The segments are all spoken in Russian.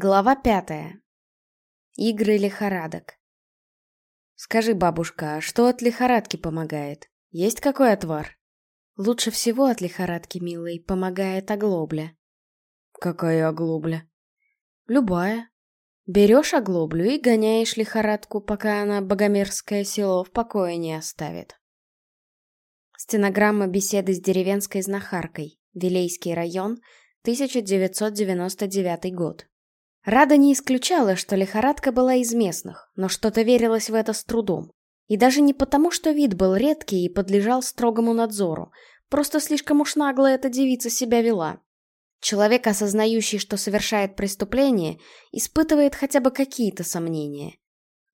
Глава пятая. Игры лихорадок. Скажи, бабушка, а что от лихорадки помогает? Есть какой отвар? Лучше всего от лихорадки, милый, помогает оглобля. Какая оглобля? Любая. Берешь оглоблю и гоняешь лихорадку, пока она богомерзкое село в покое не оставит. Стенограмма беседы с деревенской знахаркой. Вилейский район, 1999 год. Рада не исключала, что лихорадка была из местных, но что-то верилось в это с трудом. И даже не потому, что вид был редкий и подлежал строгому надзору, просто слишком уж нагло эта девица себя вела. Человек, осознающий, что совершает преступление, испытывает хотя бы какие-то сомнения.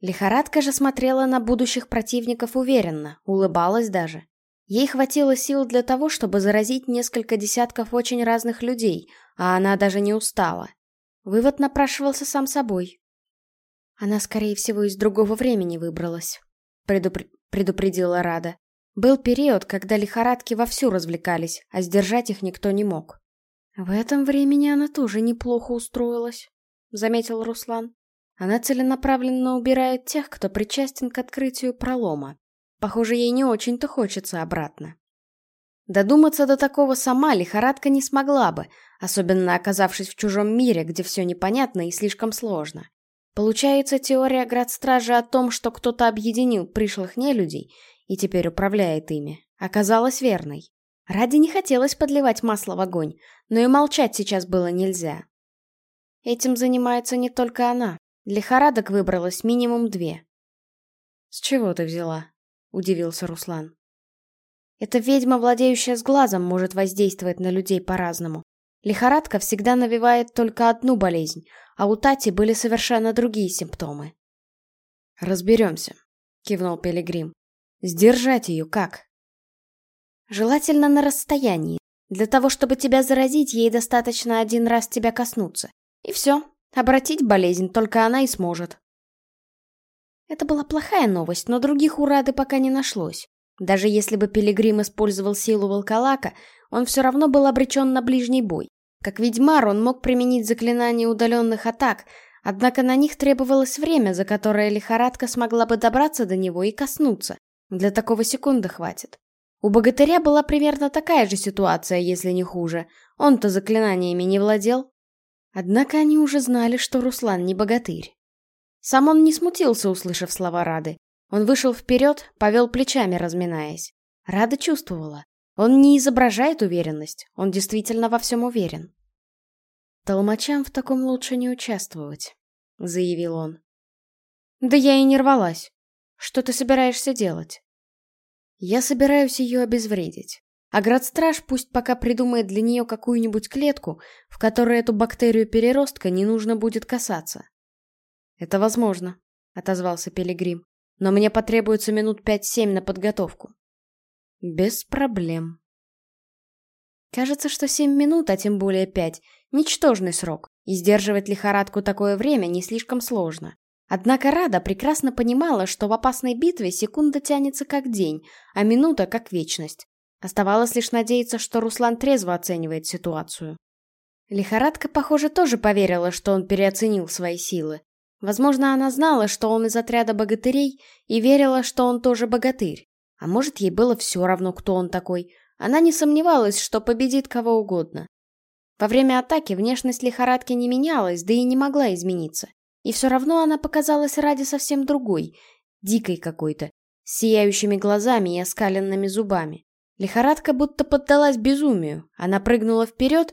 Лихорадка же смотрела на будущих противников уверенно, улыбалась даже. Ей хватило сил для того, чтобы заразить несколько десятков очень разных людей, а она даже не устала. Вывод напрашивался сам собой. Она, скорее всего, из другого времени выбралась, предупр... предупредила Рада. Был период, когда лихорадки вовсю развлекались, а сдержать их никто не мог. В этом времени она тоже неплохо устроилась, заметил Руслан. Она целенаправленно убирает тех, кто причастен к открытию пролома. Похоже, ей не очень-то хочется обратно. Додуматься до такого сама лихорадка не смогла бы, особенно оказавшись в чужом мире, где все непонятно и слишком сложно. Получается, теория Градстража о том, что кто-то объединил пришлых нелюдей и теперь управляет ими, оказалась верной. Ради не хотелось подливать масло в огонь, но и молчать сейчас было нельзя. Этим занимается не только она. Лихорадок выбралось минимум две. «С чего ты взяла?» — удивился Руслан. Эта ведьма, владеющая с глазом, может воздействовать на людей по-разному. Лихорадка всегда навевает только одну болезнь, а у Тати были совершенно другие симптомы. «Разберемся», — кивнул Пилигрим. «Сдержать ее как?» «Желательно на расстоянии. Для того, чтобы тебя заразить, ей достаточно один раз тебя коснуться. И все. Обратить болезнь только она и сможет». Это была плохая новость, но других у Рады пока не нашлось. Даже если бы Пилигрим использовал силу волколака, он все равно был обречен на ближний бой. Как ведьмар он мог применить заклинания удаленных атак, однако на них требовалось время, за которое лихорадка смогла бы добраться до него и коснуться. Для такого секунды хватит. У богатыря была примерно такая же ситуация, если не хуже. Он-то заклинаниями не владел. Однако они уже знали, что Руслан не богатырь. Сам он не смутился, услышав слова Рады. Он вышел вперед, повел плечами, разминаясь. Рада чувствовала. Он не изображает уверенность, он действительно во всем уверен. «Толмачам в таком лучше не участвовать», — заявил он. «Да я и не рвалась. Что ты собираешься делать?» «Я собираюсь ее обезвредить. А градстраж пусть пока придумает для нее какую-нибудь клетку, в которой эту бактерию переростка не нужно будет касаться». «Это возможно», — отозвался Пилигрим но мне потребуется минут пять-семь на подготовку. Без проблем. Кажется, что семь минут, а тем более пять — ничтожный срок, и сдерживать лихорадку такое время не слишком сложно. Однако Рада прекрасно понимала, что в опасной битве секунда тянется как день, а минута как вечность. Оставалось лишь надеяться, что Руслан трезво оценивает ситуацию. Лихорадка, похоже, тоже поверила, что он переоценил свои силы. Возможно, она знала, что он из отряда богатырей, и верила, что он тоже богатырь. А может, ей было все равно, кто он такой. Она не сомневалась, что победит кого угодно. Во время атаки внешность лихорадки не менялась, да и не могла измениться. И все равно она показалась ради совсем другой, дикой какой-то, с сияющими глазами и оскаленными зубами. Лихорадка будто поддалась безумию. Она прыгнула вперед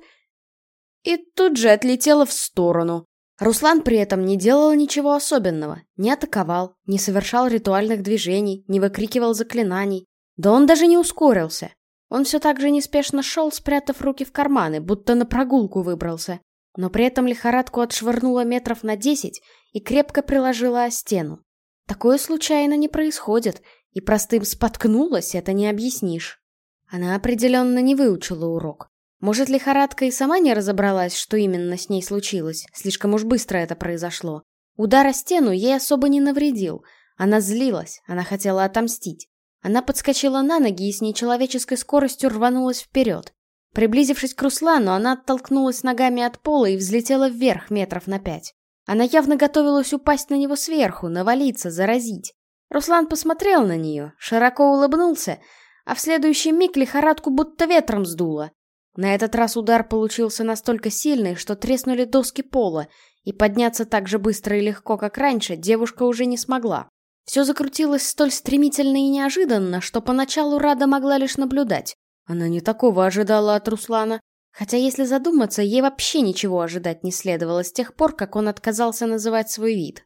и тут же отлетела в сторону, Руслан при этом не делал ничего особенного, не атаковал, не совершал ритуальных движений, не выкрикивал заклинаний. Да он даже не ускорился. Он все так же неспешно шел, спрятав руки в карманы, будто на прогулку выбрался. Но при этом лихорадку отшвырнула метров на десять и крепко приложила о стену. Такое случайно не происходит, и простым «споткнулась» это не объяснишь. Она определенно не выучила урок. Может, лихорадка и сама не разобралась, что именно с ней случилось, слишком уж быстро это произошло. Удар о стену ей особо не навредил. Она злилась, она хотела отомстить. Она подскочила на ноги и с нечеловеческой скоростью рванулась вперед. Приблизившись к Руслану, она оттолкнулась ногами от пола и взлетела вверх метров на пять. Она явно готовилась упасть на него сверху, навалиться, заразить. Руслан посмотрел на нее, широко улыбнулся, а в следующий миг лихорадку будто ветром сдуло. На этот раз удар получился настолько сильный, что треснули доски пола, и подняться так же быстро и легко, как раньше, девушка уже не смогла. Все закрутилось столь стремительно и неожиданно, что поначалу Рада могла лишь наблюдать. Она не такого ожидала от Руслана. Хотя, если задуматься, ей вообще ничего ожидать не следовало с тех пор, как он отказался называть свой вид.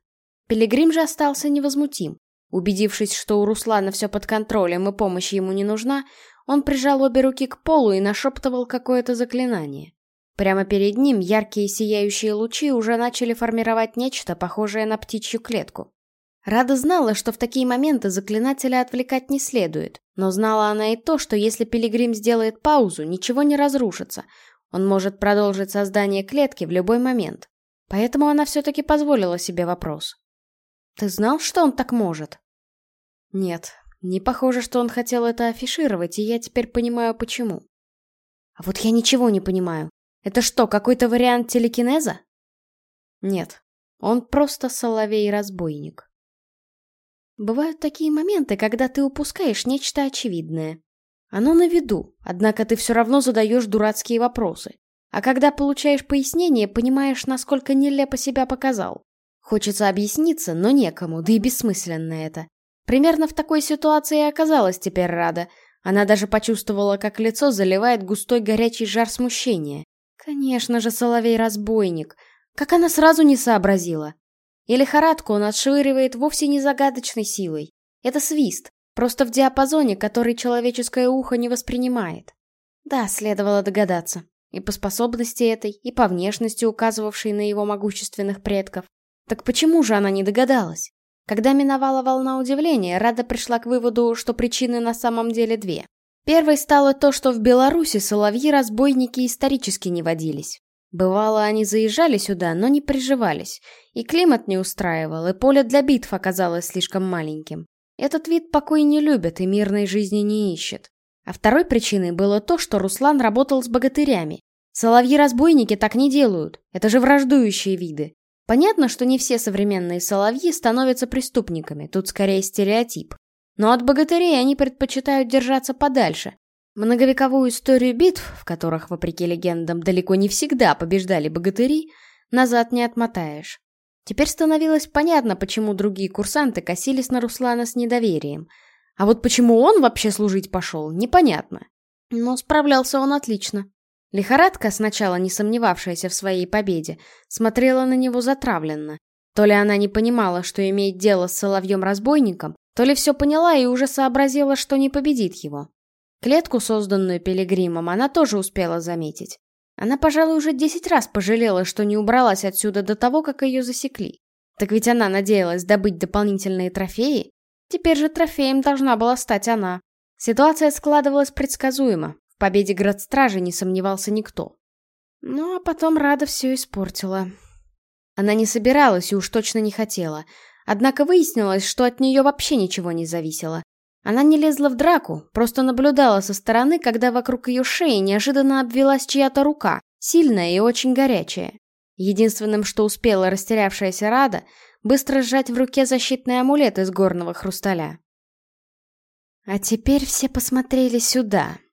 Пилигрим же остался невозмутим. Убедившись, что у Руслана все под контролем и помощь ему не нужна, он прижал обе руки к полу и нашептывал какое-то заклинание. Прямо перед ним яркие сияющие лучи уже начали формировать нечто, похожее на птичью клетку. Рада знала, что в такие моменты заклинателя отвлекать не следует, но знала она и то, что если Пилигрим сделает паузу, ничего не разрушится. Он может продолжить создание клетки в любой момент. Поэтому она все-таки позволила себе вопрос. «Ты знал, что он так может?» «Нет, не похоже, что он хотел это афишировать, и я теперь понимаю, почему». «А вот я ничего не понимаю. Это что, какой-то вариант телекинеза?» «Нет, он просто соловей-разбойник». Бывают такие моменты, когда ты упускаешь нечто очевидное. Оно на виду, однако ты все равно задаешь дурацкие вопросы. А когда получаешь пояснение, понимаешь, насколько нелепо себя показал. Хочется объясниться, но некому, да и бессмысленно это. Примерно в такой ситуации и оказалась теперь Рада. Она даже почувствовала, как лицо заливает густой горячий жар смущения. Конечно же, Соловей-разбойник. Как она сразу не сообразила. И лихорадку он отшвыривает вовсе не загадочной силой. Это свист, просто в диапазоне, который человеческое ухо не воспринимает. Да, следовало догадаться. И по способности этой, и по внешности, указывавшей на его могущественных предков. Так почему же она не догадалась? Когда миновала волна удивления, Рада пришла к выводу, что причины на самом деле две. Первой стало то, что в Беларуси соловьи-разбойники исторически не водились. Бывало, они заезжали сюда, но не приживались, и климат не устраивал, и поле для битв оказалось слишком маленьким. Этот вид покой не любит и мирной жизни не ищет. А второй причиной было то, что Руслан работал с богатырями. Соловьи-разбойники так не делают, это же враждующие виды. Понятно, что не все современные соловьи становятся преступниками, тут скорее стереотип. Но от богатырей они предпочитают держаться подальше, Многовековую историю битв, в которых, вопреки легендам, далеко не всегда побеждали богатыри, назад не отмотаешь. Теперь становилось понятно, почему другие курсанты косились на Руслана с недоверием. А вот почему он вообще служить пошел, непонятно. Но справлялся он отлично. Лихорадка, сначала не сомневавшаяся в своей победе, смотрела на него затравленно. То ли она не понимала, что имеет дело с соловьем-разбойником, то ли все поняла и уже сообразила, что не победит его. Клетку, созданную пилигримом, она тоже успела заметить. Она, пожалуй, уже десять раз пожалела, что не убралась отсюда до того, как ее засекли. Так ведь она надеялась добыть дополнительные трофеи. Теперь же трофеем должна была стать она. Ситуация складывалась предсказуемо. В победе Градстражи не сомневался никто. Ну, а потом Рада все испортила. Она не собиралась и уж точно не хотела. Однако выяснилось, что от нее вообще ничего не зависело. Она не лезла в драку, просто наблюдала со стороны, когда вокруг ее шеи неожиданно обвелась чья-то рука, сильная и очень горячая. Единственным, что успела растерявшаяся Рада, быстро сжать в руке защитный амулет из горного хрусталя. «А теперь все посмотрели сюда», —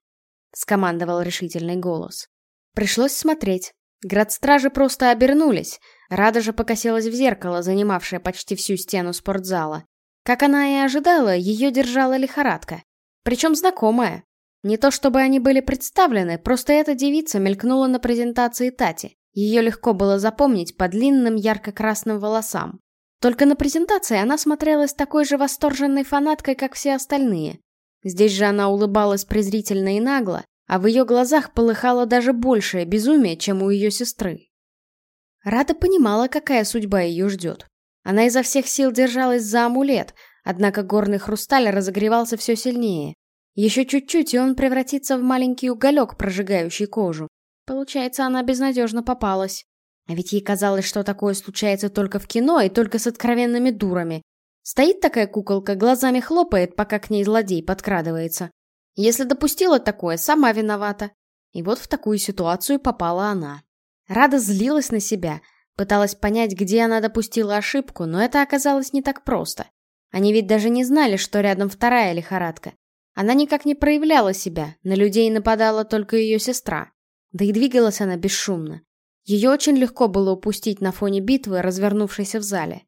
скомандовал решительный голос. Пришлось смотреть. Градстражи просто обернулись. Рада же покосилась в зеркало, занимавшее почти всю стену спортзала. Как она и ожидала, ее держала лихорадка. Причем знакомая. Не то чтобы они были представлены, просто эта девица мелькнула на презентации Тати. Ее легко было запомнить по длинным ярко-красным волосам. Только на презентации она смотрелась такой же восторженной фанаткой, как все остальные. Здесь же она улыбалась презрительно и нагло, а в ее глазах полыхало даже большее безумие, чем у ее сестры. Рада понимала, какая судьба ее ждет. Она изо всех сил держалась за амулет, однако горный хрусталь разогревался все сильнее. Еще чуть-чуть, и он превратится в маленький уголек, прожигающий кожу. Получается, она безнадежно попалась. А ведь ей казалось, что такое случается только в кино и только с откровенными дурами. Стоит такая куколка, глазами хлопает, пока к ней злодей подкрадывается. Если допустила такое, сама виновата. И вот в такую ситуацию попала она. Рада злилась на себя, пыталась понять, где она допустила ошибку, но это оказалось не так просто. Они ведь даже не знали, что рядом вторая лихорадка. Она никак не проявляла себя, на людей нападала только ее сестра. Да и двигалась она бесшумно. Ее очень легко было упустить на фоне битвы, развернувшейся в зале.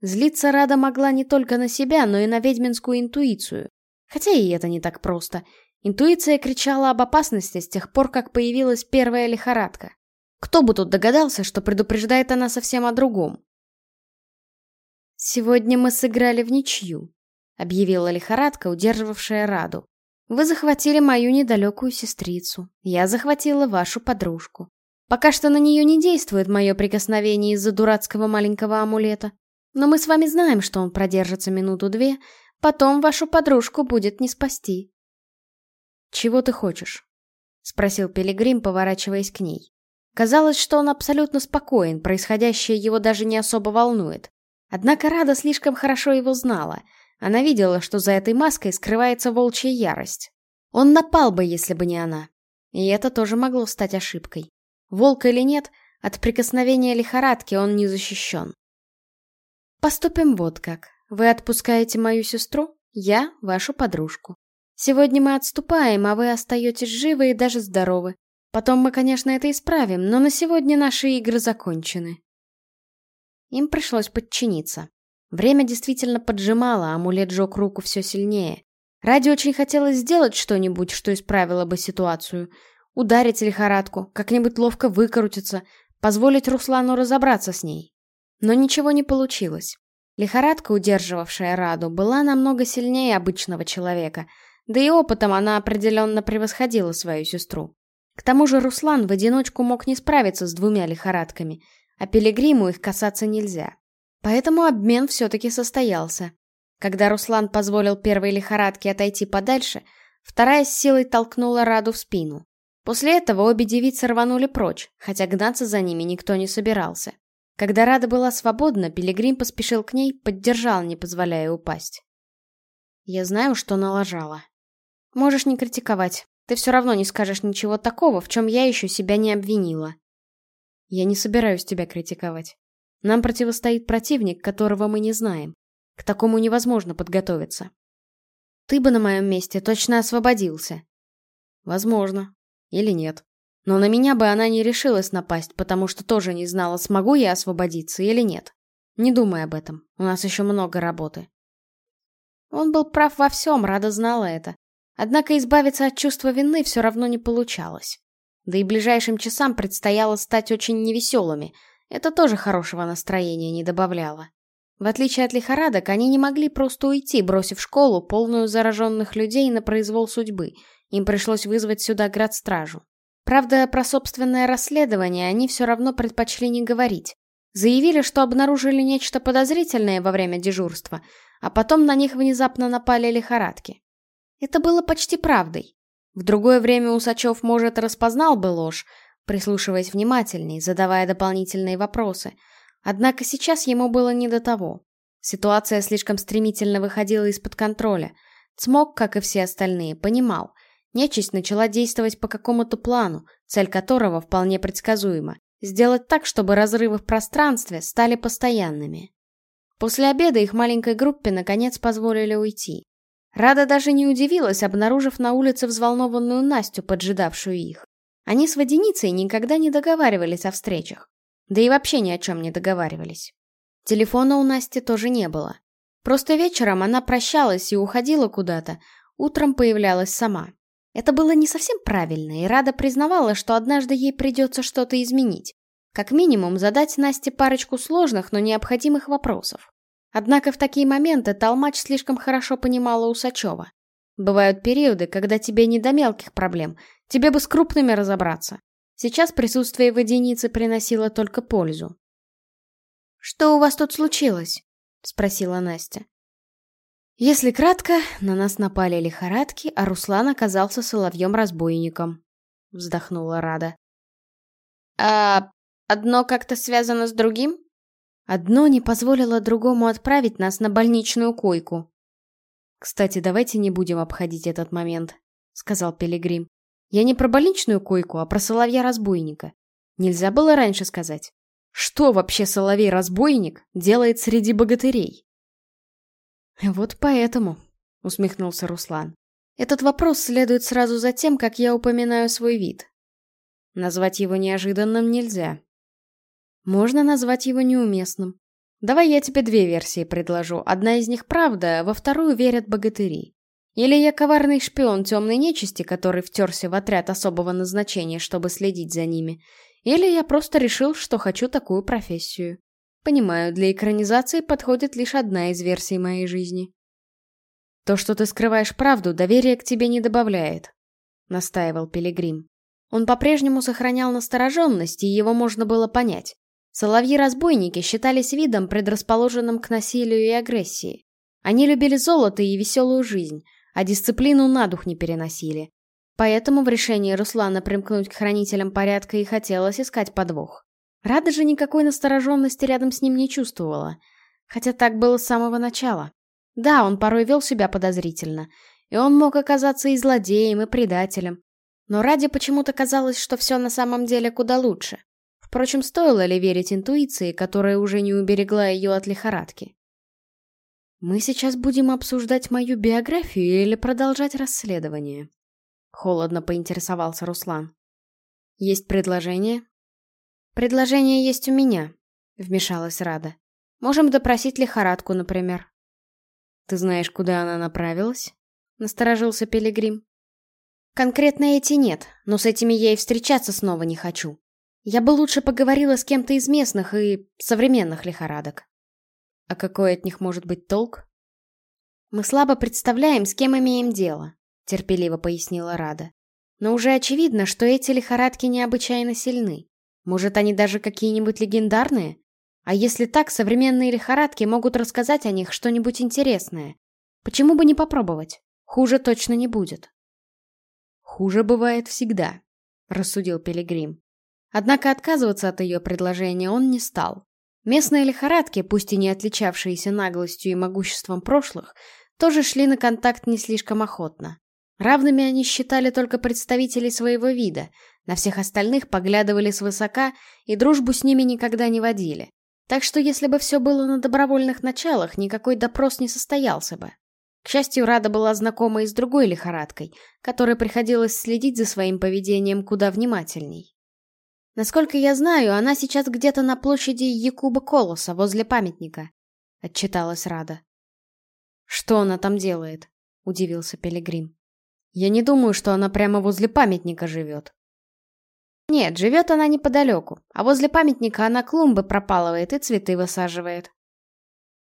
Злиться Рада могла не только на себя, но и на ведьминскую интуицию. Хотя и это не так просто. Интуиция кричала об опасности с тех пор, как появилась первая лихорадка. Кто бы тут догадался, что предупреждает она совсем о другом? «Сегодня мы сыграли в ничью», — объявила лихорадка, удерживавшая Раду. «Вы захватили мою недалекую сестрицу. Я захватила вашу подружку. Пока что на нее не действует мое прикосновение из-за дурацкого маленького амулета. Но мы с вами знаем, что он продержится минуту-две, потом вашу подружку будет не спасти. «Чего ты хочешь?» — спросил Пилигрим, поворачиваясь к ней. Казалось, что он абсолютно спокоен, происходящее его даже не особо волнует. Однако Рада слишком хорошо его знала. Она видела, что за этой маской скрывается волчья ярость. Он напал бы, если бы не она. И это тоже могло стать ошибкой. Волк или нет, от прикосновения лихорадки он не защищен. Поступим вот как. Вы отпускаете мою сестру, я — вашу подружку. Сегодня мы отступаем, а вы остаетесь живы и даже здоровы. Потом мы, конечно, это исправим, но на сегодня наши игры закончены. Им пришлось подчиниться. Время действительно поджимало, а амулет жег руку все сильнее. Ради очень хотелось сделать что-нибудь, что исправило бы ситуацию. Ударить лихорадку, как-нибудь ловко выкрутиться, позволить Руслану разобраться с ней. Но ничего не получилось. Лихорадка, удерживавшая Раду, была намного сильнее обычного человека, да и опытом она определенно превосходила свою сестру. К тому же Руслан в одиночку мог не справиться с двумя лихорадками, а Пилигриму их касаться нельзя. Поэтому обмен все-таки состоялся. Когда Руслан позволил первой лихорадке отойти подальше, вторая с силой толкнула Раду в спину. После этого обе девицы рванули прочь, хотя гнаться за ними никто не собирался. Когда Рада была свободна, Пилигрим поспешил к ней, поддержал, не позволяя упасть. «Я знаю, что налажала. Можешь не критиковать. Ты все равно не скажешь ничего такого, в чем я еще себя не обвинила». «Я не собираюсь тебя критиковать. Нам противостоит противник, которого мы не знаем. К такому невозможно подготовиться. Ты бы на моем месте точно освободился». «Возможно. Или нет». Но на меня бы она не решилась напасть, потому что тоже не знала, смогу я освободиться или нет. Не думай об этом, у нас еще много работы. Он был прав во всем, Рада знала это. Однако избавиться от чувства вины все равно не получалось. Да и ближайшим часам предстояло стать очень невеселыми. Это тоже хорошего настроения не добавляло. В отличие от лихорадок, они не могли просто уйти, бросив школу, полную зараженных людей, на произвол судьбы. Им пришлось вызвать сюда градстражу. Правда, про собственное расследование они все равно предпочли не говорить. Заявили, что обнаружили нечто подозрительное во время дежурства, а потом на них внезапно напали лихорадки. Это было почти правдой. В другое время Усачев, может, распознал бы ложь, прислушиваясь внимательней, задавая дополнительные вопросы. Однако сейчас ему было не до того. Ситуация слишком стремительно выходила из-под контроля. Цмок, как и все остальные, понимал — Нечисть начала действовать по какому-то плану, цель которого вполне предсказуема — сделать так, чтобы разрывы в пространстве стали постоянными. После обеда их маленькой группе наконец позволили уйти. Рада даже не удивилась, обнаружив на улице взволнованную Настю, поджидавшую их. Они с водяницей никогда не договаривались о встречах. Да и вообще ни о чем не договаривались. Телефона у Насти тоже не было. Просто вечером она прощалась и уходила куда-то, утром появлялась сама. Это было не совсем правильно, и Рада признавала, что однажды ей придется что-то изменить. Как минимум, задать Насте парочку сложных, но необходимых вопросов. Однако в такие моменты Толмач слишком хорошо понимала Усачева. Бывают периоды, когда тебе не до мелких проблем, тебе бы с крупными разобраться. Сейчас присутствие водяницы приносило только пользу. «Что у вас тут случилось?» — спросила Настя. Если кратко, на нас напали лихорадки, а Руслан оказался соловьем-разбойником. Вздохнула Рада. А одно как-то связано с другим? Одно не позволило другому отправить нас на больничную койку. Кстати, давайте не будем обходить этот момент, сказал Пилигрим. Я не про больничную койку, а про соловья-разбойника. Нельзя было раньше сказать. Что вообще соловей-разбойник делает среди богатырей? Вот поэтому, усмехнулся Руслан. Этот вопрос следует сразу за тем, как я упоминаю свой вид. Назвать его неожиданным нельзя. Можно назвать его неуместным. Давай я тебе две версии предложу. Одна из них правда, во вторую верят богатыри. Или я коварный шпион темной нечисти, который втерся в отряд особого назначения, чтобы следить за ними. Или я просто решил, что хочу такую профессию. Понимаю, для экранизации подходит лишь одна из версий моей жизни. То, что ты скрываешь правду, доверия к тебе не добавляет, настаивал Пилигрим. Он по-прежнему сохранял настороженность, и его можно было понять. Соловьи-разбойники считались видом, предрасположенным к насилию и агрессии. Они любили золото и веселую жизнь, а дисциплину на дух не переносили. Поэтому в решении Руслана примкнуть к хранителям порядка и хотелось искать подвох. Рада же никакой настороженности рядом с ним не чувствовала. Хотя так было с самого начала. Да, он порой вел себя подозрительно. И он мог оказаться и злодеем, и предателем. Но Ради почему-то казалось, что все на самом деле куда лучше. Впрочем, стоило ли верить интуиции, которая уже не уберегла ее от лихорадки? «Мы сейчас будем обсуждать мою биографию или продолжать расследование?» Холодно поинтересовался Руслан. «Есть предложение?» «Предложение есть у меня», — вмешалась Рада. «Можем допросить лихорадку, например». «Ты знаешь, куда она направилась?» — насторожился Пилигрим. «Конкретно эти нет, но с этими я и встречаться снова не хочу. Я бы лучше поговорила с кем-то из местных и современных лихорадок». А какой от них может быть толк? Мы слабо представляем, с кем имеем дело, терпеливо пояснила Рада. Но уже очевидно, что эти лихорадки необычайно сильны. Может, они даже какие-нибудь легендарные? А если так, современные лихорадки могут рассказать о них что-нибудь интересное. Почему бы не попробовать? Хуже точно не будет. Хуже бывает всегда, рассудил Пилигрим. Однако отказываться от ее предложения он не стал. Местные лихорадки, пусть и не отличавшиеся наглостью и могуществом прошлых, тоже шли на контакт не слишком охотно. Равными они считали только представителей своего вида, на всех остальных поглядывали свысока и дружбу с ними никогда не водили. Так что если бы все было на добровольных началах, никакой допрос не состоялся бы. К счастью, Рада была знакома и с другой лихорадкой, которой приходилось следить за своим поведением куда внимательней. Насколько я знаю, она сейчас где-то на площади Якуба Колоса, возле памятника. Отчиталась Рада. Что она там делает? Удивился Пилигрим. Я не думаю, что она прямо возле памятника живет. Нет, живет она неподалеку, а возле памятника она клумбы пропалывает и цветы высаживает.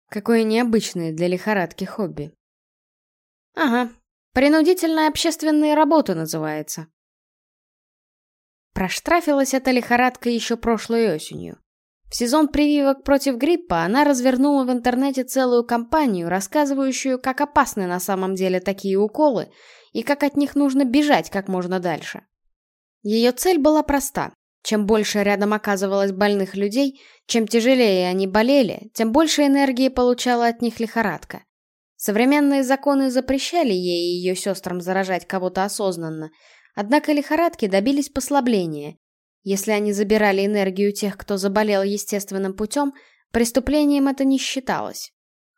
Какое необычное для лихорадки хобби. Ага, принудительная общественная работа называется. Проштрафилась эта лихорадка еще прошлой осенью. В сезон прививок против гриппа она развернула в интернете целую кампанию, рассказывающую, как опасны на самом деле такие уколы и как от них нужно бежать как можно дальше. Ее цель была проста. Чем больше рядом оказывалось больных людей, чем тяжелее они болели, тем больше энергии получала от них лихорадка. Современные законы запрещали ей и ее сестрам заражать кого-то осознанно, Однако лихорадки добились послабления. Если они забирали энергию тех, кто заболел естественным путем, преступлением это не считалось.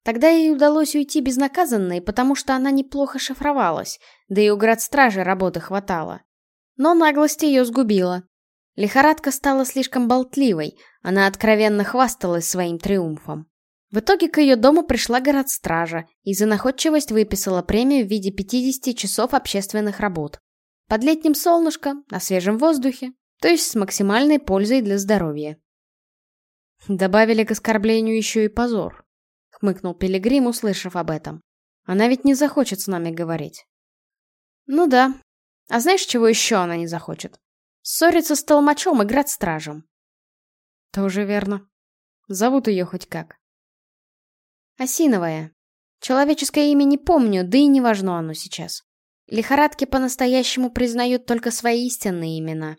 Тогда ей удалось уйти безнаказанной, потому что она неплохо шифровалась, да и у градстражи работы хватало. Но наглость ее сгубила. Лихорадка стала слишком болтливой, она откровенно хвасталась своим триумфом. В итоге к ее дому пришла городстража и за находчивость выписала премию в виде 50 часов общественных работ. Под летним солнышком, на свежем воздухе, то есть с максимальной пользой для здоровья. Добавили к оскорблению еще и позор. Хмыкнул Пилигрим, услышав об этом. Она ведь не захочет с нами говорить. Ну да. А знаешь, чего еще она не захочет? Ссориться с толмачом и градстражем. Тоже верно. Зовут ее хоть как. Осиновая. Человеческое имя не помню, да и не важно оно сейчас. Лихорадки по-настоящему признают только свои истинные имена.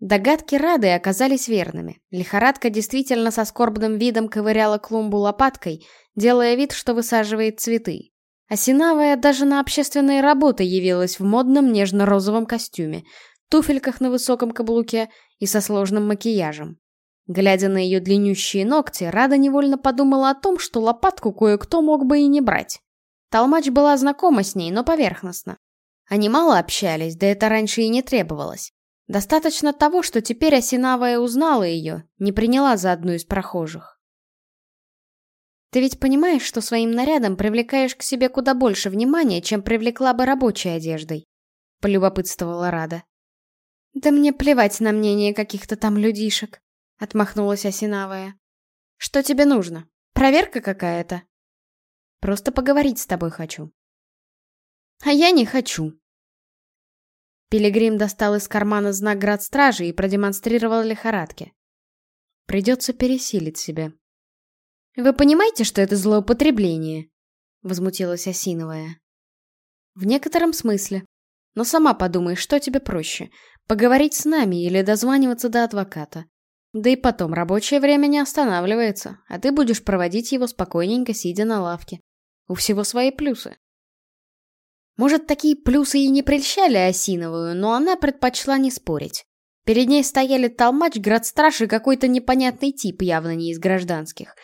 Догадки Рады оказались верными. Лихорадка действительно со скорбным видом ковыряла клумбу лопаткой, делая вид, что высаживает цветы. Осинавая даже на общественные работы явилась в модном нежно-розовом костюме, туфельках на высоком каблуке и со сложным макияжем. Глядя на ее длиннющие ногти, Рада невольно подумала о том, что лопатку кое-кто мог бы и не брать. Толмач была знакома с ней, но поверхностно. Они мало общались, да это раньше и не требовалось. Достаточно того, что теперь Осинавая узнала ее, не приняла за одну из прохожих. Ты ведь понимаешь, что своим нарядом привлекаешь к себе куда больше внимания, чем привлекла бы рабочей одеждой? Полюбопытствовала Рада. Да мне плевать на мнение каких-то там людишек. — отмахнулась Осинавая. «Что тебе нужно? Проверка какая-то?» «Просто поговорить с тобой хочу». «А я не хочу». Пилигрим достал из кармана знак градстражи и продемонстрировал лихорадке. «Придется пересилить себя». «Вы понимаете, что это злоупотребление?» — возмутилась Осиновая. «В некотором смысле. Но сама подумай, что тебе проще — поговорить с нами или дозваниваться до адвоката. Да и потом, рабочее время не останавливается, а ты будешь проводить его спокойненько, сидя на лавке. У всего свои плюсы. Может, такие плюсы и не прельщали Осиновую, но она предпочла не спорить. Перед ней стояли толмач, градстраж и какой-то непонятный тип, явно не из гражданских.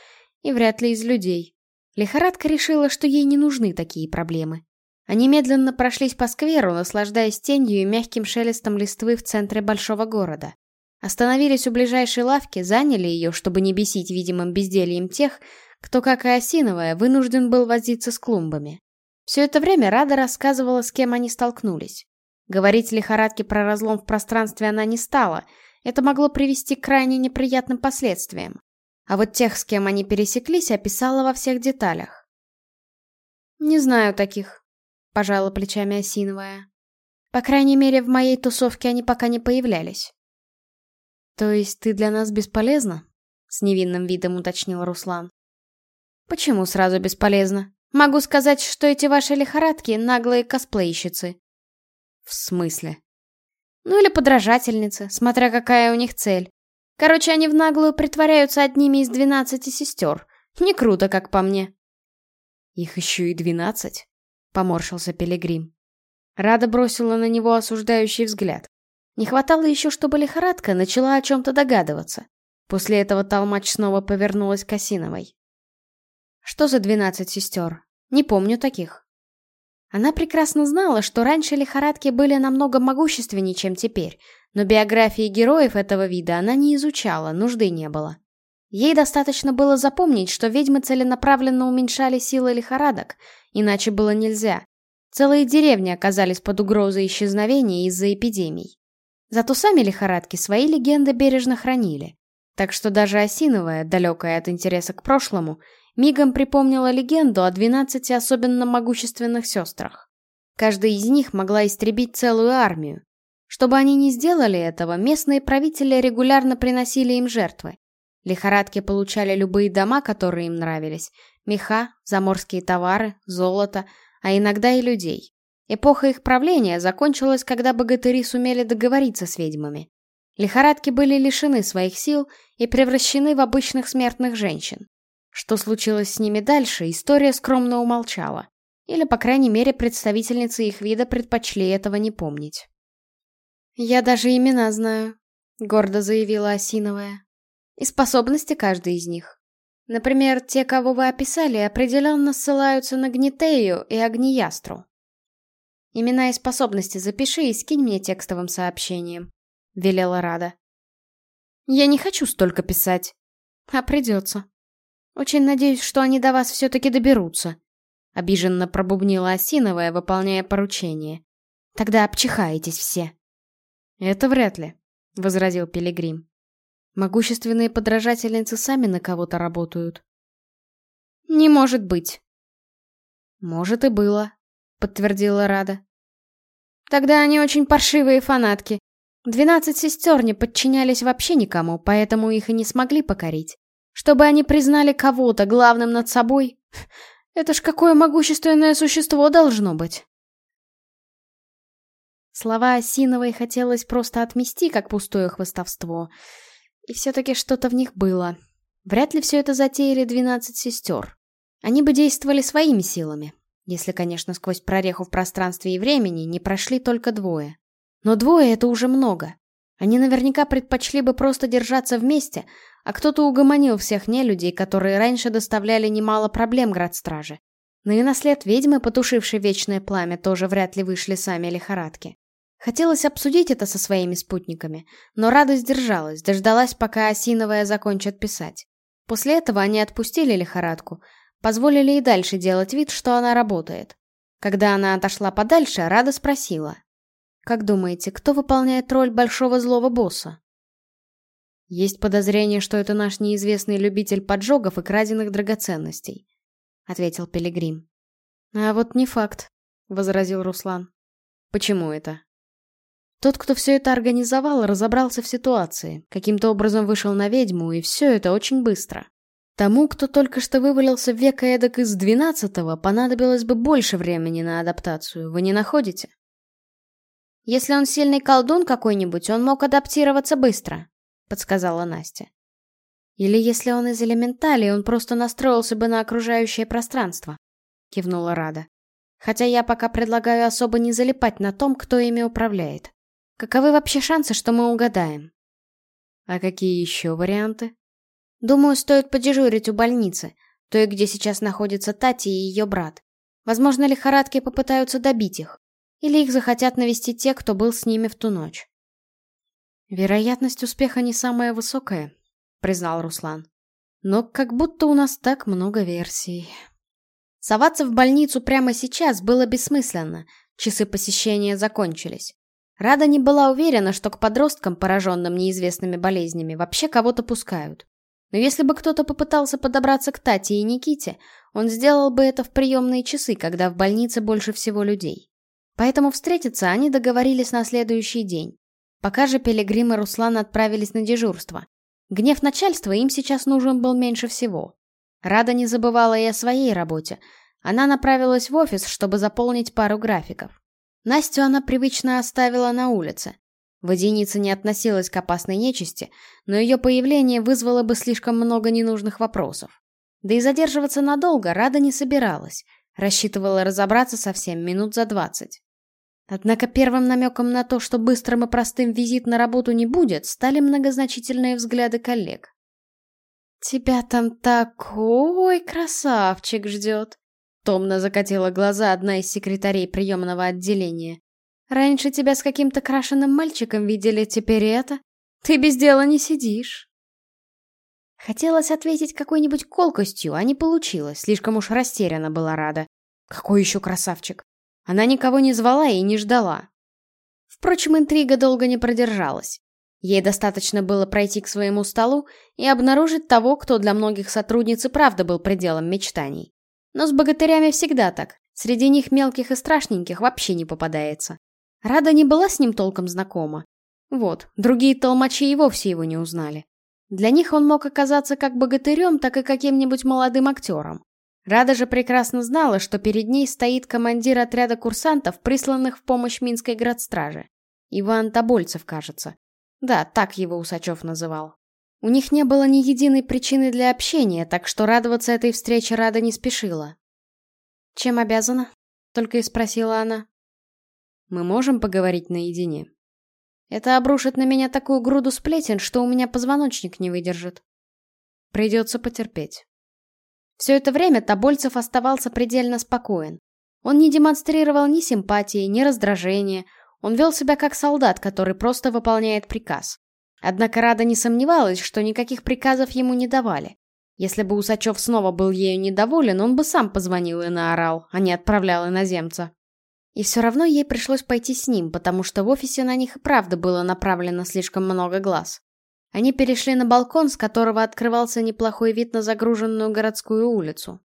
И вряд ли из людей. Лихорадка решила, что ей не нужны такие проблемы. Они медленно прошлись по скверу, наслаждаясь тенью и мягким шелестом листвы в центре большого города. Остановились у ближайшей лавки, заняли ее, чтобы не бесить видимым бездельем тех, кто, как и Осиновая, вынужден был возиться с клумбами. Все это время Рада рассказывала, с кем они столкнулись. Говорить лихорадке про разлом в пространстве она не стала, это могло привести к крайне неприятным последствиям. А вот тех, с кем они пересеклись, описала во всех деталях. «Не знаю таких», — пожала плечами Осиновая. «По крайней мере, в моей тусовке они пока не появлялись». «То есть ты для нас бесполезна?» — с невинным видом уточнил Руслан. «Почему сразу бесполезно? Могу сказать, что эти ваши лихорадки — наглые косплейщицы». «В смысле?» «Ну или подражательницы, смотря какая у них цель. Короче, они в наглую притворяются одними из двенадцати сестер. Не круто, как по мне». «Их еще и двенадцать?» — поморщился Пилигрим. Рада бросила на него осуждающий взгляд. Не хватало еще, чтобы лихорадка начала о чем-то догадываться. После этого толмач снова повернулась к Осиновой. «Что за двенадцать сестер? Не помню таких». Она прекрасно знала, что раньше лихорадки были намного могущественнее, чем теперь, но биографии героев этого вида она не изучала, нужды не было. Ей достаточно было запомнить, что ведьмы целенаправленно уменьшали силы лихорадок, иначе было нельзя. Целые деревни оказались под угрозой исчезновения из-за эпидемий. Зато сами лихорадки свои легенды бережно хранили. Так что даже Осиновая, далекая от интереса к прошлому, мигом припомнила легенду о двенадцати особенно могущественных сестрах. Каждая из них могла истребить целую армию. Чтобы они не сделали этого, местные правители регулярно приносили им жертвы. Лихорадки получали любые дома, которые им нравились, меха, заморские товары, золото, а иногда и людей. Эпоха их правления закончилась, когда богатыри сумели договориться с ведьмами. Лихорадки были лишены своих сил и превращены в обычных смертных женщин. Что случилось с ними дальше, история скромно умолчала. Или, по крайней мере, представительницы их вида предпочли этого не помнить. «Я даже имена знаю», — гордо заявила Осиновая. «И способности каждой из них. Например, те, кого вы описали, определенно ссылаются на Гнетею и Агниястру. Имена и способности запиши и скинь мне текстовым сообщением», — велела Рада. «Я не хочу столько писать. А придется. Очень надеюсь, что они до вас все-таки доберутся», — обиженно пробубнила Осиновая, выполняя поручение. «Тогда обчихаетесь все». «Это вряд ли», — возразил Пилигрим. «Могущественные подражательницы сами на кого-то работают». «Не может быть». «Может и было», — подтвердила Рада. «Тогда они очень паршивые фанатки. Двенадцать сестер не подчинялись вообще никому, поэтому их и не смогли покорить. Чтобы они признали кого-то главным над собой, это ж какое могущественное существо должно быть!» Слова Осиновой хотелось просто отмести, как пустое хвостовство. И все-таки что-то в них было. Вряд ли все это затеяли двенадцать сестер. Они бы действовали своими силами, Если, конечно, сквозь прореху в пространстве и времени не прошли только двое. Но двое — это уже много. Они наверняка предпочли бы просто держаться вместе, а кто-то угомонил всех нелюдей, которые раньше доставляли немало проблем градстражи. Но и на след ведьмы, потушившей вечное пламя, тоже вряд ли вышли сами лихорадки. Хотелось обсудить это со своими спутниками, но радость держалась, дождалась, пока Осиновая закончит писать. После этого они отпустили лихорадку, позволили и дальше делать вид, что она работает. Когда она отошла подальше, Рада спросила. «Как думаете, кто выполняет роль большого злого босса?» «Есть подозрение, что это наш неизвестный любитель поджогов и краденных драгоценностей», — ответил Пилигрим. «А вот не факт», — возразил Руслан. «Почему это?» Тот, кто все это организовал, разобрался в ситуации, каким-то образом вышел на ведьму, и все это очень быстро. Тому, кто только что вывалился в века эдак из двенадцатого, понадобилось бы больше времени на адаптацию, вы не находите? Если он сильный колдун какой-нибудь, он мог адаптироваться быстро, подсказала Настя. Или если он из элементалей, он просто настроился бы на окружающее пространство, кивнула Рада. Хотя я пока предлагаю особо не залипать на том, кто ими управляет. Каковы вообще шансы, что мы угадаем? А какие еще варианты? Думаю, стоит подежурить у больницы, той, где сейчас находится Тати и ее брат. Возможно, лихорадки попытаются добить их. Или их захотят навестить те, кто был с ними в ту ночь. Вероятность успеха не самая высокая, признал Руслан. Но как будто у нас так много версий. Соваться в больницу прямо сейчас было бессмысленно. Часы посещения закончились. Рада не была уверена, что к подросткам, пораженным неизвестными болезнями, вообще кого-то пускают. Но если бы кто-то попытался подобраться к Тате и Никите, он сделал бы это в приемные часы, когда в больнице больше всего людей. Поэтому встретиться они договорились на следующий день. Пока же Пилигрим и Руслан отправились на дежурство. Гнев начальства им сейчас нужен был меньше всего. Рада не забывала и о своей работе. Она направилась в офис, чтобы заполнить пару графиков. Настю она привычно оставила на улице. Водяница не относилась к опасной нечисти, но ее появление вызвало бы слишком много ненужных вопросов. Да и задерживаться надолго Рада не собиралась, рассчитывала разобраться со всем минут за двадцать. Однако первым намеком на то, что быстрым и простым визит на работу не будет, стали многозначительные взгляды коллег. «Тебя там такой красавчик ждет!» Томно закатила глаза одна из секретарей приемного отделения. «Раньше тебя с каким-то крашеным мальчиком видели, теперь это? Ты без дела не сидишь». Хотелось ответить какой-нибудь колкостью, а не получилось, слишком уж растеряна была рада. Какой еще красавчик? Она никого не звала и не ждала. Впрочем, интрига долго не продержалась. Ей достаточно было пройти к своему столу и обнаружить того, кто для многих сотрудниц и правда был пределом мечтаний. Но с богатырями всегда так. Среди них мелких и страшненьких вообще не попадается. Рада не была с ним толком знакома. Вот, другие толмачи и вовсе его не узнали. Для них он мог оказаться как богатырем, так и каким-нибудь молодым актером. Рада же прекрасно знала, что перед ней стоит командир отряда курсантов, присланных в помощь Минской градстраже. Иван Тобольцев, кажется. Да, так его Усачев называл. У них не было ни единой причины для общения, так что радоваться этой встрече Рада не спешила. «Чем обязана?» — только и спросила она. «Мы можем поговорить наедине?» «Это обрушит на меня такую груду сплетен, что у меня позвоночник не выдержит». «Придется потерпеть». Все это время Тобольцев оставался предельно спокоен. Он не демонстрировал ни симпатии, ни раздражения, он вел себя как солдат, который просто выполняет приказ. Однако Рада не сомневалась, что никаких приказов ему не давали. Если бы Усачев снова был ею недоволен, он бы сам позвонил и наорал, а не отправлял иноземца. И все равно ей пришлось пойти с ним, потому что в офисе на них и правда было направлено слишком много глаз. Они перешли на балкон, с которого открывался неплохой вид на загруженную городскую улицу.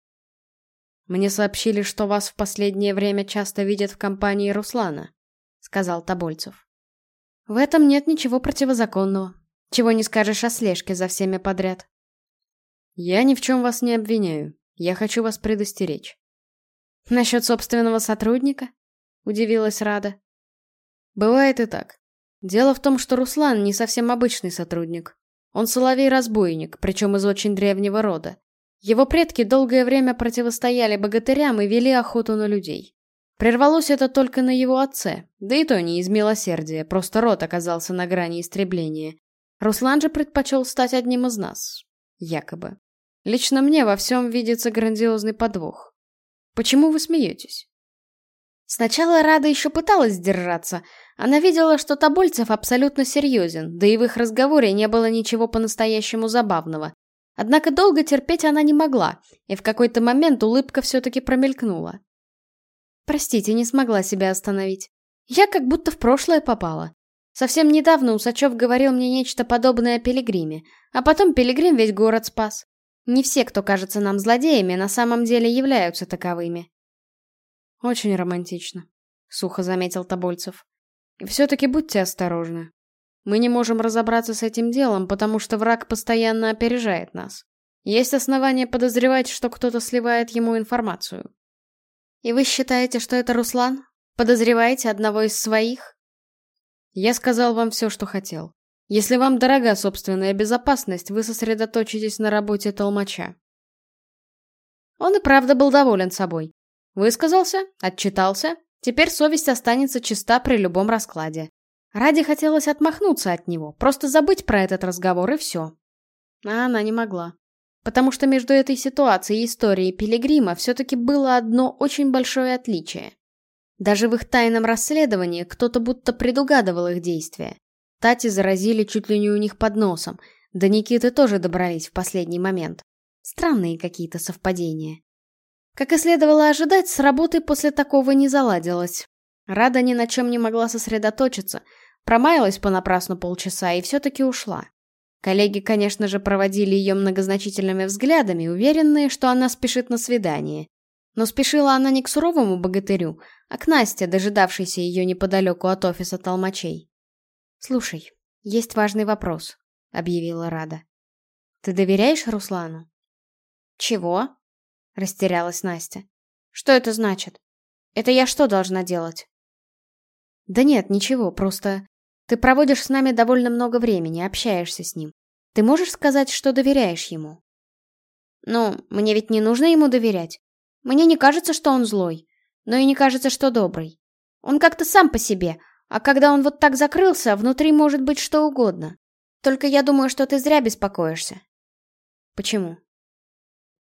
«Мне сообщили, что вас в последнее время часто видят в компании Руслана», — сказал Тобольцев. В этом нет ничего противозаконного. Чего не скажешь о слежке за всеми подряд. Я ни в чем вас не обвиняю. Я хочу вас предостеречь. Насчет собственного сотрудника? Удивилась Рада. Бывает и так. Дело в том, что Руслан не совсем обычный сотрудник. Он соловей-разбойник, причем из очень древнего рода. Его предки долгое время противостояли богатырям и вели охоту на людей. Прервалось это только на его отце, да и то не из милосердия, просто род оказался на грани истребления. Руслан же предпочел стать одним из нас. Якобы. Лично мне во всем видится грандиозный подвох. Почему вы смеетесь? Сначала Рада еще пыталась сдержаться. Она видела, что Тобольцев абсолютно серьезен, да и в их разговоре не было ничего по-настоящему забавного. Однако долго терпеть она не могла, и в какой-то момент улыбка все-таки промелькнула. Простите, не смогла себя остановить. Я как будто в прошлое попала. Совсем недавно Усачев говорил мне нечто подобное о Пилигриме, а потом Пилигрим весь город спас. Не все, кто кажется нам злодеями, на самом деле являются таковыми. Очень романтично, сухо заметил Тобольцев. И все-таки будьте осторожны. Мы не можем разобраться с этим делом, потому что враг постоянно опережает нас. Есть основания подозревать, что кто-то сливает ему информацию. И вы считаете, что это Руслан? Подозреваете одного из своих? Я сказал вам все, что хотел. Если вам дорога собственная безопасность, вы сосредоточитесь на работе толмача. Он и правда был доволен собой. Высказался, отчитался, теперь совесть останется чиста при любом раскладе. Ради хотелось отмахнуться от него, просто забыть про этот разговор и все. А она не могла. Потому что между этой ситуацией и историей Пилигрима все-таки было одно очень большое отличие. Даже в их тайном расследовании кто-то будто предугадывал их действия. Тати заразили чуть ли не у них под носом, да Никиты тоже добрались в последний момент. Странные какие-то совпадения. Как и следовало ожидать, с работой после такого не заладилось. Рада ни на чем не могла сосредоточиться, промаялась понапрасну полчаса и все-таки ушла. Коллеги, конечно же, проводили ее многозначительными взглядами, уверенные, что она спешит на свидание. Но спешила она не к суровому богатырю, а к Насте, дожидавшейся ее неподалеку от офиса толмачей. «Слушай, есть важный вопрос», — объявила Рада. «Ты доверяешь Руслану?» «Чего?» — растерялась Настя. «Что это значит? Это я что должна делать?» «Да нет, ничего, просто ты проводишь с нами довольно много времени, общаешься с ним. Ты можешь сказать, что доверяешь ему?» «Ну, мне ведь не нужно ему доверять. Мне не кажется, что он злой, но и не кажется, что добрый. Он как-то сам по себе, а когда он вот так закрылся, внутри может быть что угодно. Только я думаю, что ты зря беспокоишься. Почему?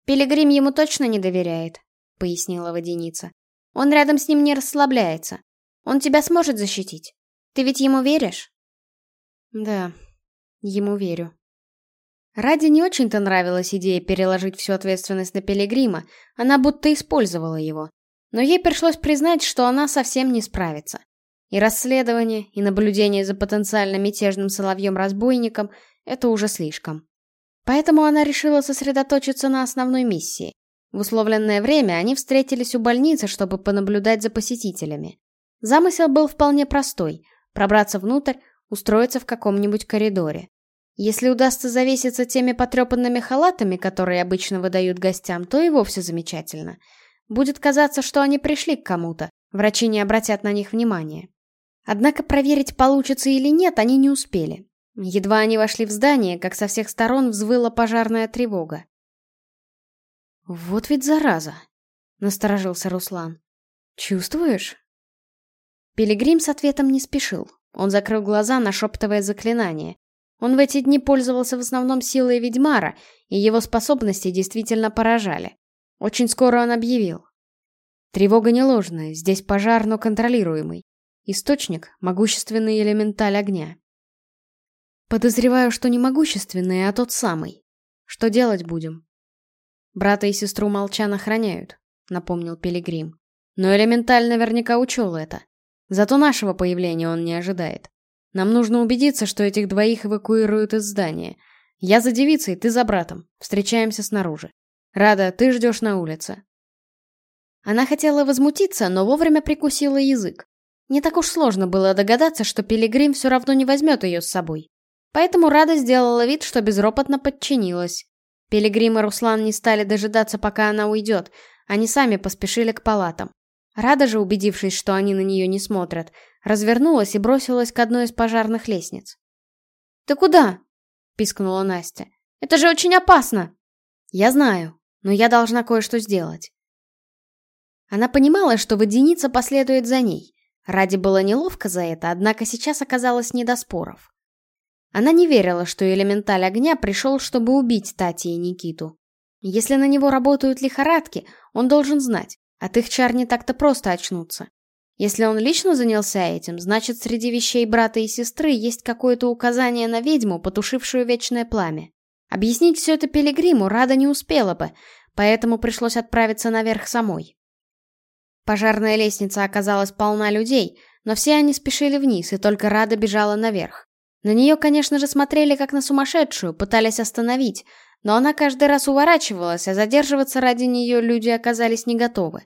Пилигрим ему точно не доверяет, пояснила водяница. Он рядом с ним не расслабляется. Он тебя сможет защитить. Ты ведь ему веришь? Да, ему верю. Ради не очень-то нравилась идея переложить всю ответственность на Пилигрима, она будто использовала его. Но ей пришлось признать, что она совсем не справится. И расследование, и наблюдение за потенциально мятежным соловьем-разбойником — это уже слишком. Поэтому она решила сосредоточиться на основной миссии. В условленное время они встретились у больницы, чтобы понаблюдать за посетителями. Замысел был вполне простой — пробраться внутрь, устроиться в каком-нибудь коридоре. Если удастся завеситься теми потрепанными халатами, которые обычно выдают гостям, то и вовсе замечательно. Будет казаться, что они пришли к кому-то, врачи не обратят на них внимания. Однако проверить, получится или нет, они не успели. Едва они вошли в здание, как со всех сторон взвыла пожарная тревога. «Вот ведь зараза!» — насторожился Руслан. «Чувствуешь?» Пилигрим с ответом не спешил. Он закрыл глаза, нашептывая заклинание. Он в эти дни пользовался в основном силой ведьмара, и его способности действительно поражали. Очень скоро он объявил. Тревога не ложная, здесь пожар, но контролируемый. Источник — могущественный элементаль огня. Подозреваю, что не могущественный, а тот самый. Что делать будем? Брата и сестру молчан охраняют, напомнил Пилигрим. Но элементаль наверняка учел это. Зато нашего появления он не ожидает. Нам нужно убедиться, что этих двоих эвакуируют из здания. Я за девицей, ты за братом. Встречаемся снаружи. Рада, ты ждешь на улице. Она хотела возмутиться, но вовремя прикусила язык. Не так уж сложно было догадаться, что Пилигрим все равно не возьмет ее с собой. Поэтому Рада сделала вид, что безропотно подчинилась. Пилигрим и Руслан не стали дожидаться, пока она уйдет. Они сами поспешили к палатам. Рада же, убедившись, что они на нее не смотрят, развернулась и бросилась к одной из пожарных лестниц. «Ты куда?» — пискнула Настя. «Это же очень опасно!» «Я знаю», но я должна кое-что сделать. Она понимала, что водяница последует за ней. Ради было неловко за это, однако сейчас оказалось не до споров. Она не верила, что элементаль огня пришел, чтобы убить Тати и Никиту. Если на него работают лихорадки, он должен знать, от их чар не так-то просто очнуться. Если он лично занялся этим, значит, среди вещей брата и сестры есть какое-то указание на ведьму, потушившую вечное пламя. Объяснить все это Пилигриму Рада не успела бы, поэтому пришлось отправиться наверх самой. Пожарная лестница оказалась полна людей, но все они спешили вниз, и только Рада бежала наверх. На нее, конечно же, смотрели как на сумасшедшую, пытались остановить, но она каждый раз уворачивалась, а задерживаться ради нее люди оказались не готовы.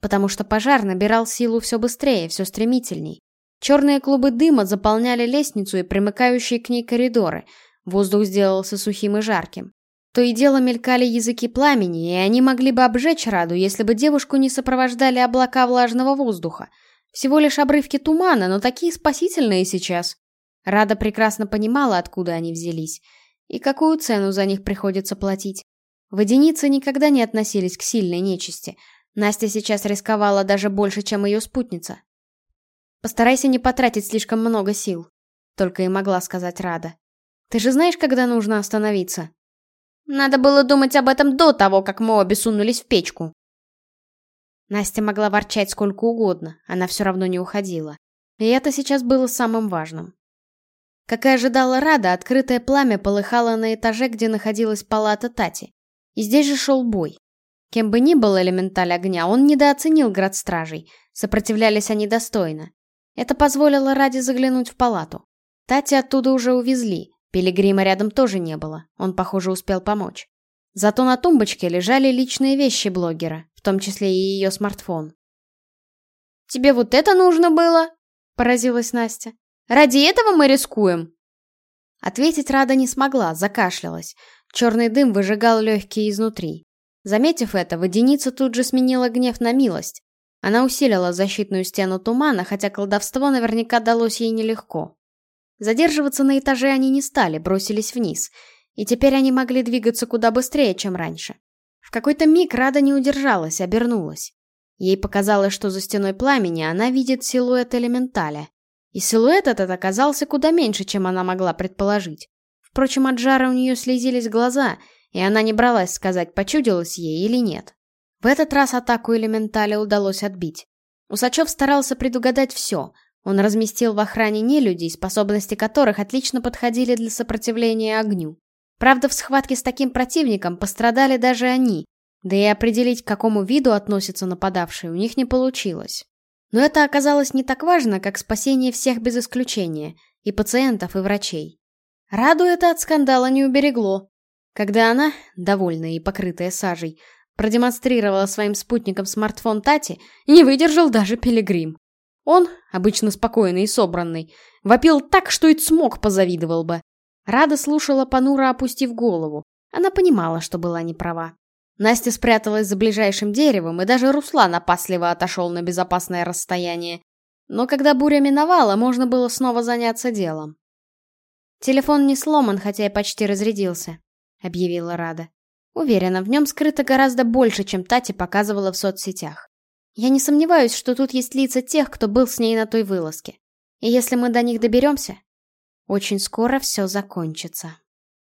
Потому что пожар набирал силу все быстрее, все стремительней. Черные клубы дыма заполняли лестницу и примыкающие к ней коридоры. Воздух сделался сухим и жарким. То и дело мелькали языки пламени, и они могли бы обжечь Раду, если бы девушку не сопровождали облака влажного воздуха. Всего лишь обрывки тумана, но такие спасительные сейчас. Рада прекрасно понимала, откуда они взялись, и какую цену за них приходится платить. Водяницы никогда не относились к сильной нечисти. Настя сейчас рисковала даже больше, чем ее спутница. «Постарайся не потратить слишком много сил», — только и могла сказать Рада. «Ты же знаешь, когда нужно остановиться?» Надо было думать об этом до того, как мы обе сунулись в печку. Настя могла ворчать сколько угодно, она все равно не уходила. И это сейчас было самым важным. Как и ожидала Рада, открытое пламя полыхало на этаже, где находилась палата Тати. И здесь же шел бой. Кем бы ни был элементаль огня, он недооценил градстражей, сопротивлялись они достойно. Это позволило Раде заглянуть в палату. Тати оттуда уже увезли, Пилигрима рядом тоже не было, он, похоже, успел помочь. Зато на тумбочке лежали личные вещи блогера, в том числе и ее смартфон. «Тебе вот это нужно было?» — поразилась Настя. «Ради этого мы рискуем?» Ответить Рада не смогла, закашлялась. Черный дым выжигал легкие изнутри. Заметив это, водяница тут же сменила гнев на милость. Она усилила защитную стену тумана, хотя колдовство наверняка далось ей нелегко. Задерживаться на этаже они не стали, бросились вниз. И теперь они могли двигаться куда быстрее, чем раньше. В какой-то миг Рада не удержалась, обернулась. Ей показалось, что за стеной пламени она видит силуэт элементаля. И силуэт этот оказался куда меньше, чем она могла предположить. Впрочем, от жара у нее слезились глаза, и она не бралась сказать, почудилось ей или нет. В этот раз атаку элементаля удалось отбить. Усачев старался предугадать все, он разместил в охране нелюдей, способности которых отлично подходили для сопротивления огню. Правда, в схватке с таким противником пострадали даже они, да и определить, к какому виду относятся нападавшие, у них не получилось. Но это оказалось не так важно, как спасение всех без исключения, и пациентов, и врачей. Раду это от скандала не уберегло. Когда она, довольная и покрытая сажей, продемонстрировала своим спутникам смартфон Тати, не выдержал даже Пилигрим. Он, обычно спокойный и собранный, вопил так, что и цмок позавидовал бы. Рада слушала понуро, опустив голову. Она понимала, что была неправа. Настя спряталась за ближайшим деревом, и даже Руслан опасливо отошел на безопасное расстояние. Но когда буря миновала, можно было снова заняться делом. «Телефон не сломан, хотя и почти разрядился», — объявила Рада. Уверена, в нем скрыто гораздо больше, чем Тати показывала в соцсетях. Я не сомневаюсь, что тут есть лица тех, кто был с ней на той вылазке. И если мы до них доберемся, очень скоро все закончится.